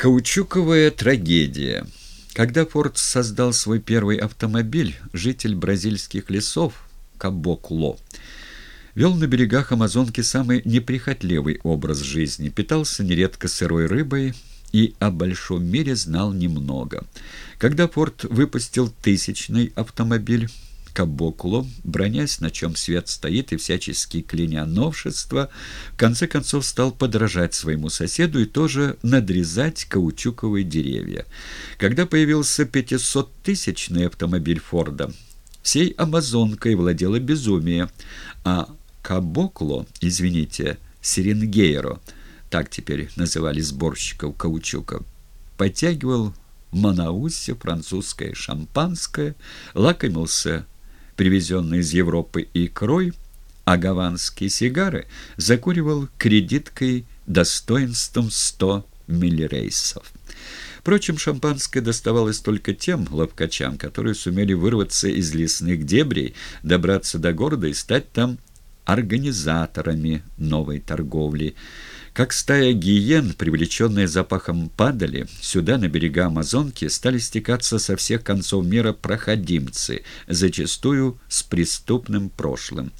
Каучуковая трагедия. Когда Форд создал свой первый автомобиль, житель бразильских лесов Кабокло вел на берегах Амазонки самый неприхотливый образ жизни, питался нередко сырой рыбой и о большом мире знал немного. Когда Форд выпустил тысячный автомобиль, Кабокло, бронясь, на чем свет стоит, и всячески кляня новшества, в конце концов стал подражать своему соседу и тоже надрезать каучуковые деревья. Когда появился 500-тысячный автомобиль Форда, всей Амазонкой владело безумие, а Кабокло, извините, Серенгейро, так теперь называли сборщиков каучука, подтягивал в Манаусе французское шампанское, лакомился привезенный из Европы икрой, а гаванские сигары закуривал кредиткой достоинством 100 миллирейсов. Впрочем, шампанское доставалось только тем ловкачам, которые сумели вырваться из лесных дебрей, добраться до города и стать там организаторами новой торговли. Как стая гиен, привлеченная запахом падали, сюда, на берега Амазонки, стали стекаться со всех концов мира проходимцы, зачастую с преступным прошлым.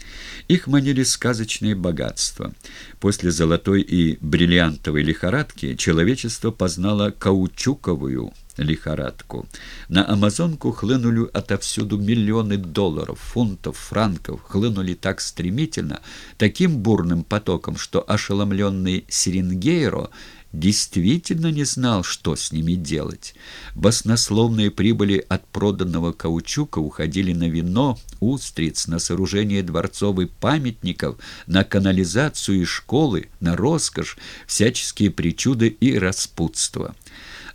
Их манили сказочные богатства. После золотой и бриллиантовой лихорадки человечество познало каучуковую лихорадку. На Амазонку хлынули отовсюду миллионы долларов, фунтов, франков, хлынули так стремительно, таким бурным потоком, что ошеломленный Сиренгейро действительно не знал, что с ними делать. Баснословные прибыли от проданного каучука уходили на вино, устриц, на сооружение дворцовых памятников, на канализацию и школы, на роскошь, всяческие причуды и распутство.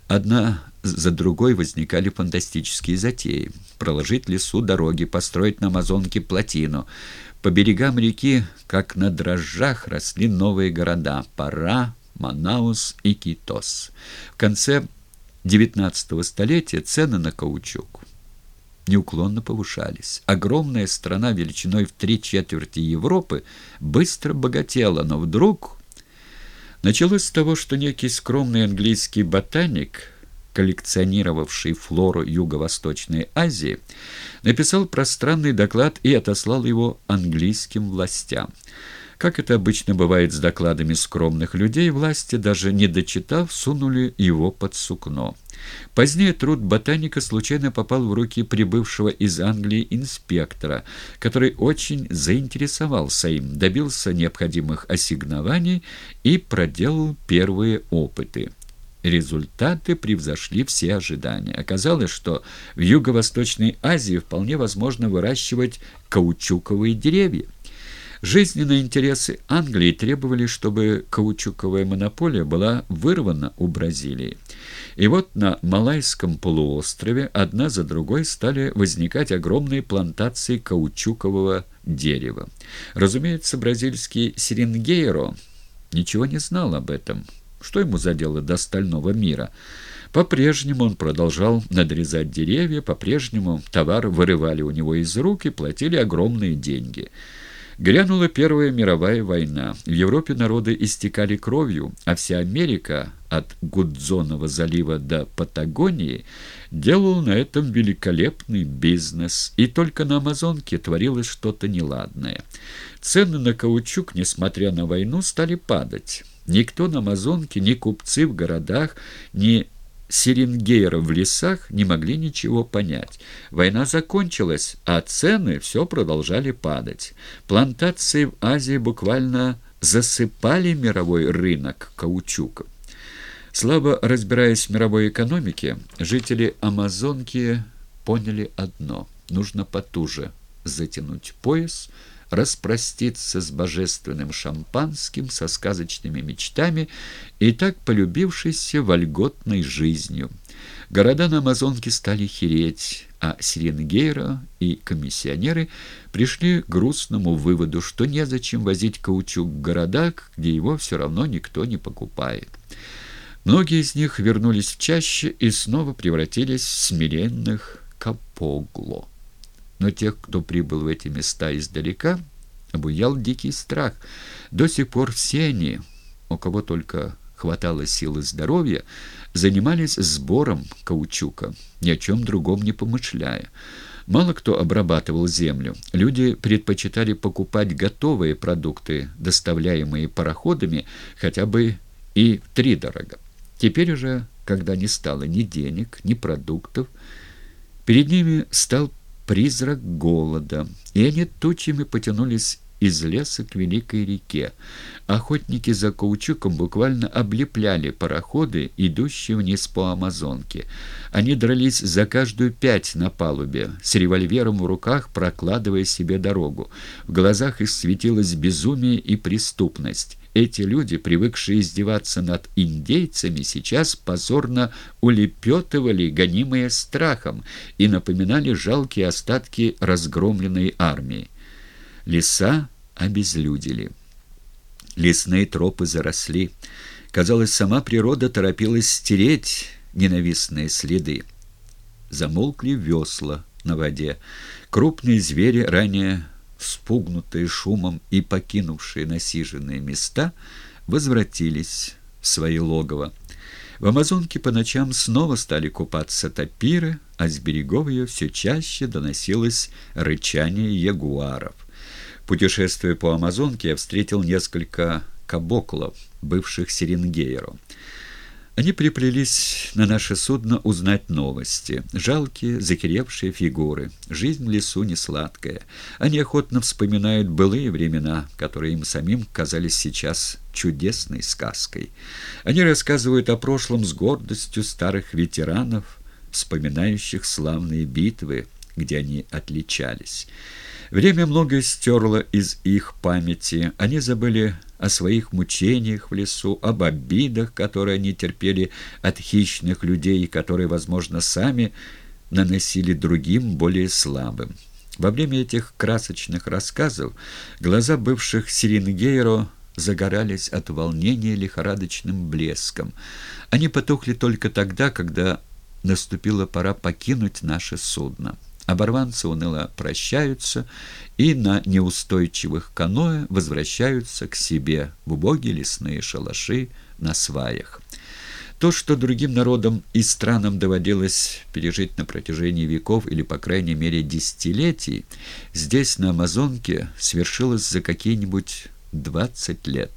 Одна за другой возникали фантастические затеи. Проложить лесу дороги, построить на Амазонке плотину. По берегам реки, как на дрожжах, росли новые города – Пара, Манаус и Китос. В конце XIX столетия цены на каучук неуклонно повышались. Огромная страна величиной в три четверти Европы быстро богатела, но вдруг... Началось с того, что некий скромный английский ботаник – коллекционировавший флору Юго-Восточной Азии, написал пространный доклад и отослал его английским властям. Как это обычно бывает с докладами скромных людей, власти, даже не дочитав, сунули его под сукно. Позднее труд ботаника случайно попал в руки прибывшего из Англии инспектора, который очень заинтересовался им, добился необходимых ассигнований и проделал первые опыты. Результаты превзошли все ожидания. Оказалось, что в Юго-Восточной Азии вполне возможно выращивать каучуковые деревья. Жизненные интересы Англии требовали, чтобы каучуковая монополия была вырвана у Бразилии. И вот на Малайском полуострове одна за другой стали возникать огромные плантации каучукового дерева. Разумеется, бразильский Серенгейро ничего не знал об этом. Что ему за дело до стального мира? По-прежнему он продолжал надрезать деревья, по-прежнему товар вырывали у него из рук и платили огромные деньги. Грянула Первая мировая война. В Европе народы истекали кровью, а вся Америка, от Гудзонова залива до Патагонии, делала на этом великолепный бизнес. И только на Амазонке творилось что-то неладное. Цены на каучук, несмотря на войну, стали падать. Никто на Амазонке, ни купцы в городах, ни серенгейры в лесах не могли ничего понять. Война закончилась, а цены все продолжали падать. Плантации в Азии буквально засыпали мировой рынок каучука. Слабо разбираясь в мировой экономике, жители Амазонки поняли одно – нужно потуже затянуть пояс – распроститься с божественным шампанским, со сказочными мечтами и так полюбившейся вольготной жизнью. Города на Амазонке стали хереть, а Сиренгейро и комиссионеры пришли к грустному выводу, что незачем возить каучук в города, где его все равно никто не покупает. Многие из них вернулись в чаще и снова превратились в смиренных капогло. Но тех, кто прибыл в эти места издалека, обуял дикий страх. До сих пор все они, у кого только хватало сил и здоровья, занимались сбором каучука, ни о чем другом не помышляя. Мало кто обрабатывал землю. Люди предпочитали покупать готовые продукты, доставляемые пароходами, хотя бы и втридорога. Теперь уже, когда не стало ни денег, ни продуктов, перед ними стал призрак голода, и они тучами потянулись из леса к Великой реке. Охотники за каучуком буквально облепляли пароходы, идущие вниз по Амазонке. Они дрались за каждую пять на палубе, с револьвером в руках прокладывая себе дорогу. В глазах их светилось безумие и преступность. Эти люди, привыкшие издеваться над индейцами, сейчас позорно улепетывали, гонимые страхом, и напоминали жалкие остатки разгромленной армии. Леса обезлюдили. Лесные тропы заросли. Казалось, сама природа торопилась стереть ненавистные следы. Замолкли весла на воде. Крупные звери, ранее спугнутые шумом и покинувшие насиженные места, возвратились в свои логово. В Амазонке по ночам снова стали купаться тапиры, а с берегов ее все чаще доносилось рычание ягуаров. Путешествуя по Амазонке, я встретил несколько кабоклов, бывших Серенгейро. Они приплелись на наше судно узнать новости. Жалкие, закиревшие фигуры. Жизнь в лесу не сладкая. Они охотно вспоминают былые времена, которые им самим казались сейчас чудесной сказкой. Они рассказывают о прошлом с гордостью старых ветеранов, вспоминающих славные битвы, где они отличались. Время многое стерло из их памяти. Они забыли о своих мучениях в лесу, об обидах, которые они терпели от хищных людей, которые, возможно, сами наносили другим, более слабым. Во время этих красочных рассказов глаза бывших Сирингейро загорались от волнения лихорадочным блеском. Они потухли только тогда, когда наступила пора покинуть наше судно. Оборванцы уныло прощаются и на неустойчивых каноэ возвращаются к себе в убогие лесные шалаши на сваях. То, что другим народам и странам доводилось пережить на протяжении веков или, по крайней мере, десятилетий, здесь, на Амазонке, свершилось за какие-нибудь 20 лет.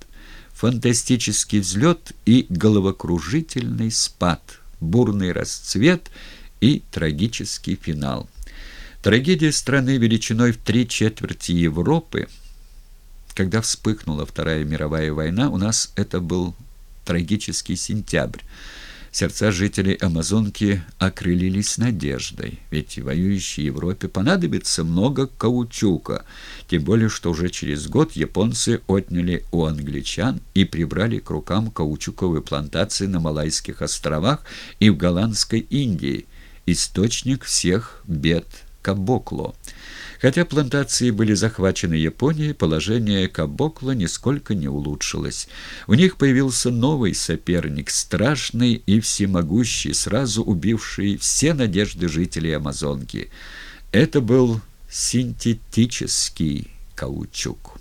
Фантастический взлет и головокружительный спад, бурный расцвет и трагический финал – Трагедия страны величиной в три четверти Европы, когда вспыхнула Вторая мировая война, у нас это был трагический сентябрь. Сердца жителей Амазонки окрылились надеждой, ведь воюющей Европе понадобится много каучука, тем более, что уже через год японцы отняли у англичан и прибрали к рукам каучуковые плантации на Малайских островах и в Голландской Индии, источник всех бед Кабокло. Хотя плантации были захвачены Японией, положение Кабокло нисколько не улучшилось. У них появился новый соперник, страшный и всемогущий, сразу убивший все надежды жителей Амазонки. Это был синтетический каучук.